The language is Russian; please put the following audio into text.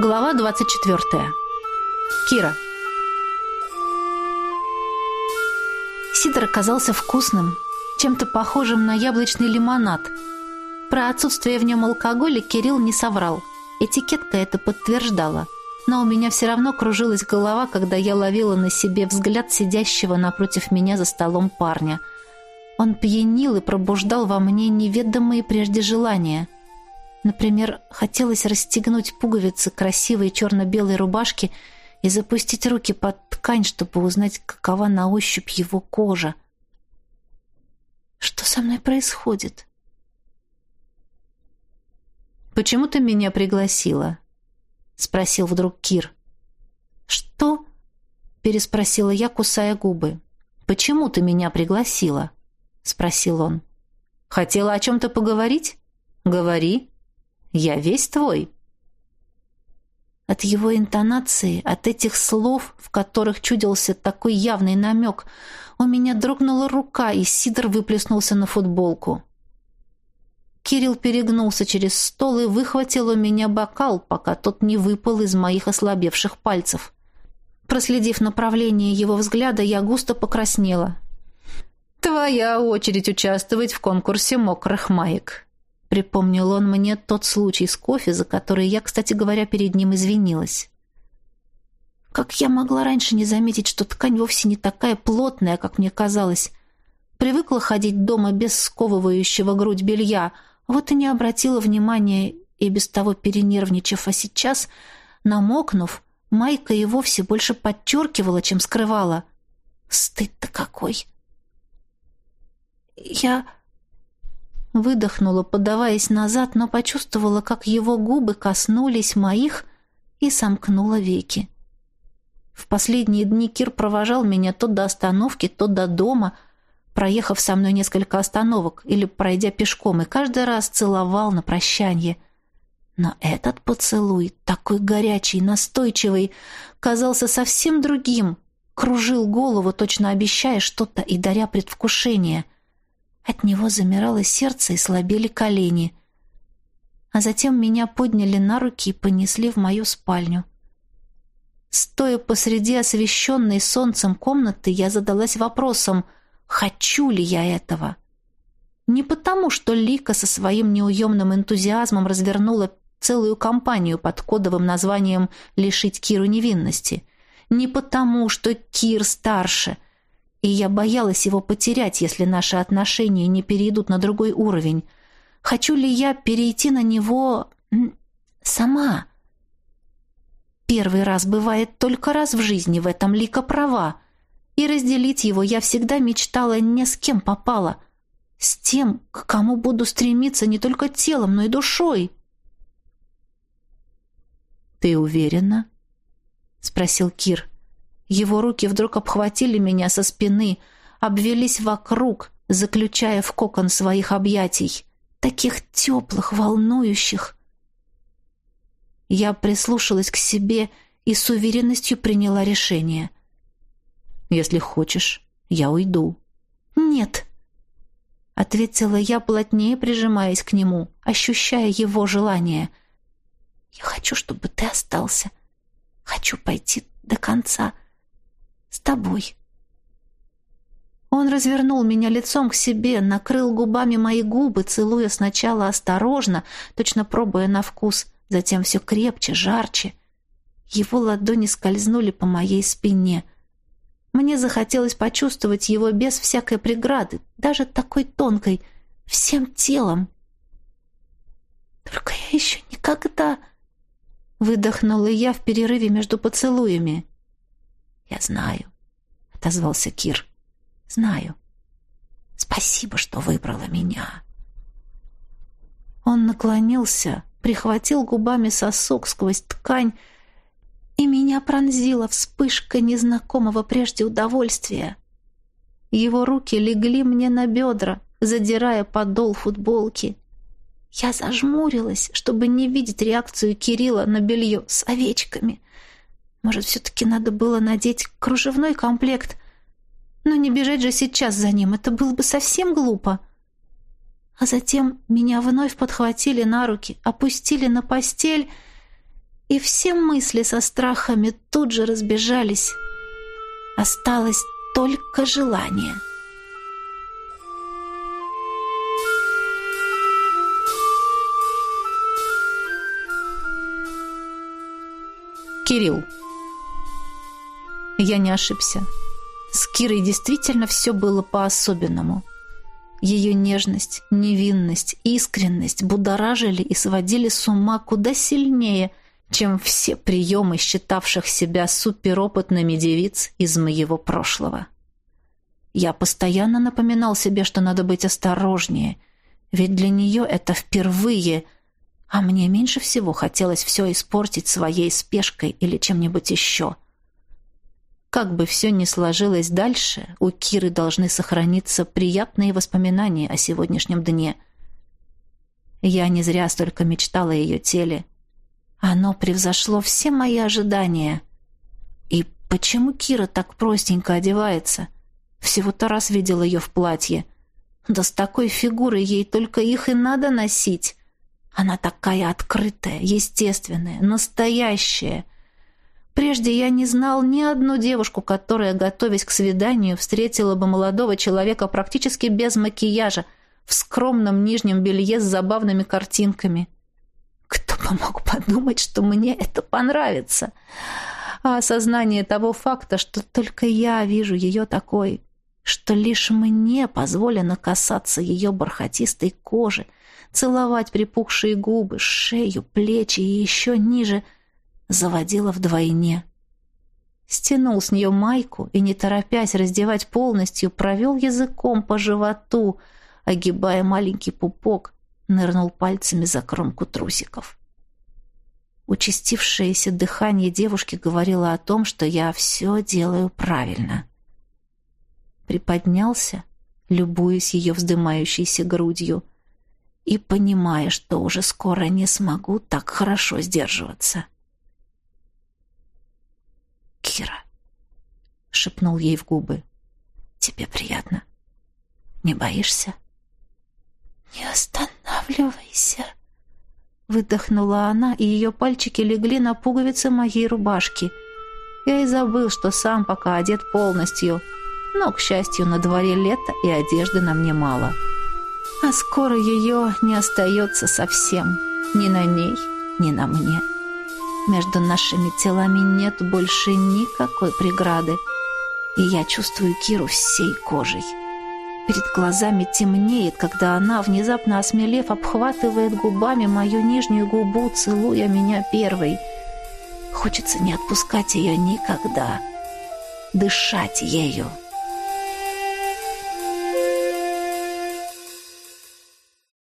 Глава 24. Кира. Сидр оказался вкусным, чем-то похожим на яблочный лимонад. Про отсутствие в нем алкоголя Кирилл не соврал. Этикетка это подтверждала. Но у меня все равно кружилась голова, когда я ловила на себе взгляд сидящего напротив меня за столом парня. Он пьянил и пробуждал во мне неведомые прежде желания – Например, хотелось расстегнуть пуговицы красивой черно-белой рубашки и запустить руки под ткань, чтобы узнать, какова на ощупь его кожа. Что со мной происходит? «Почему ты меня пригласила?» — спросил вдруг Кир. «Что?» — переспросила я, кусая губы. «Почему ты меня пригласила?» — спросил он. «Хотела о чем-то поговорить? Говори». Я весь твой». От его интонации, от этих слов, в которых чудился такой явный намек, у меня дрогнула рука, и Сидор выплеснулся на футболку. Кирилл перегнулся через стол и выхватил у меня бокал, пока тот не выпал из моих ослабевших пальцев. Проследив направление его взгляда, я густо покраснела. «Твоя очередь участвовать в конкурсе мокрых маек», Припомнил он мне тот случай с кофе, за который я, кстати говоря, перед ним извинилась. Как я могла раньше не заметить, что ткань вовсе не такая плотная, как мне казалось. Привыкла ходить дома без сковывающего грудь белья, вот и не обратила внимания, и без того перенервничав, а сейчас, намокнув, майка и вовсе больше подчеркивала, чем скрывала. Стыд-то какой! Я Выдохнула, подаваясь назад, но почувствовала, как его губы коснулись моих и сомкнула веки. В последние дни Кир провожал меня то до остановки, то до дома, проехав со мной несколько остановок или пройдя пешком, и каждый раз целовал на прощание. Но этот поцелуй, такой горячий, настойчивый, казался совсем другим, кружил голову, точно обещая что-то и даря предвкушение — от него замирало сердце и слабели колени. А затем меня подняли на руки и понесли в мою спальню. Стоя посреди освещенной солнцем комнаты, я задалась вопросом, хочу ли я этого. Не потому, что Лика со своим неуемным энтузиазмом развернула целую кампанию под кодовым названием «Лишить Киру невинности». Не потому, что Кир старше — и я боялась его потерять, если наши отношения не перейдут на другой уровень. Хочу ли я перейти на него сама? Первый раз бывает только раз в жизни, в этом Лика права. И разделить его я всегда мечтала не с кем попало, с тем, к кому буду стремиться не только телом, но и душой. «Ты уверена?» — спросил Кир. Его руки вдруг обхватили меня со спины, обвелись вокруг, заключая в кокон своих объятий, таких теплых, волнующих. Я прислушалась к себе и с уверенностью приняла решение. «Если хочешь, я уйду». «Нет», — ответила я, плотнее прижимаясь к нему, ощущая его желание. «Я хочу, чтобы ты остался. Хочу пойти до конца» тобой». Он развернул меня лицом к себе, накрыл губами мои губы, целуя сначала осторожно, точно пробуя на вкус, затем все крепче, жарче. Его ладони скользнули по моей спине. Мне захотелось почувствовать его без всякой преграды, даже такой тонкой, всем телом. «Только я еще никогда...» Выдохнула я в перерыве между поцелуями. «Я знаю», — отозвался Кир. «Знаю. Спасибо, что выбрала меня». Он наклонился, прихватил губами сосок сквозь ткань, и меня пронзила вспышка незнакомого прежде удовольствия. Его руки легли мне на бедра, задирая подол футболки. Я зажмурилась, чтобы не видеть реакцию Кирилла на белье с овечками. Может, все-таки надо было надеть кружевной комплект? Но не бежать же сейчас за ним, это было бы совсем глупо. А затем меня вновь подхватили на руки, опустили на постель, и все мысли со страхами тут же разбежались. Осталось только желание. Кирилл. Я не ошибся. С Кирой действительно все было по-особенному. Ее нежность, невинность, искренность будоражили и сводили с ума куда сильнее, чем все приемы считавших себя суперопытными девиц из моего прошлого. Я постоянно напоминал себе, что надо быть осторожнее, ведь для нее это впервые, а мне меньше всего хотелось все испортить своей спешкой или чем-нибудь еще — как бы все ни сложилось дальше, у Киры должны сохраниться приятные воспоминания о сегодняшнем дне. Я не зря столько мечтала о ее теле. Оно превзошло все мои ожидания. И почему Кира так простенько одевается? Всего-то раз видела ее в платье. Да с такой фигурой ей только их и надо носить. Она такая открытая, естественная, настоящая — Прежде я не знал ни одну девушку, которая, готовясь к свиданию, встретила бы молодого человека практически без макияжа, в скромном нижнем белье с забавными картинками. Кто бы мог подумать, что мне это понравится? А осознание того факта, что только я вижу ее такой, что лишь мне позволено касаться ее бархатистой кожи, целовать припухшие губы, шею, плечи и еще ниже — заводила вдвойне. Стянул с нее майку и, не торопясь раздевать полностью, провел языком по животу, огибая маленький пупок, нырнул пальцами за кромку трусиков. Участившееся дыхание девушки говорило о том, что я все делаю правильно. Приподнялся, любуясь ее вздымающейся грудью, и понимая, что уже скоро не смогу так хорошо сдерживаться. — Кира, шепнул ей в губы. Тебе приятно? Не боишься? Не останавливайся, выдохнула она, и ее пальчики легли на пуговицы моей рубашки. Я и забыл, что сам пока одет полностью. Но, к счастью, на дворе лето, и одежды на мне мало. А скоро ее не остается совсем. Ни на ней, ни на мне. Между нашими телами нет больше никакой преграды. И я чувствую Киру всей кожей. Перед глазами темнеет, когда она, внезапно осмелев, обхватывает губами мою нижнюю губу, целуя меня первой. Хочется не отпускать ее никогда. Дышать ею.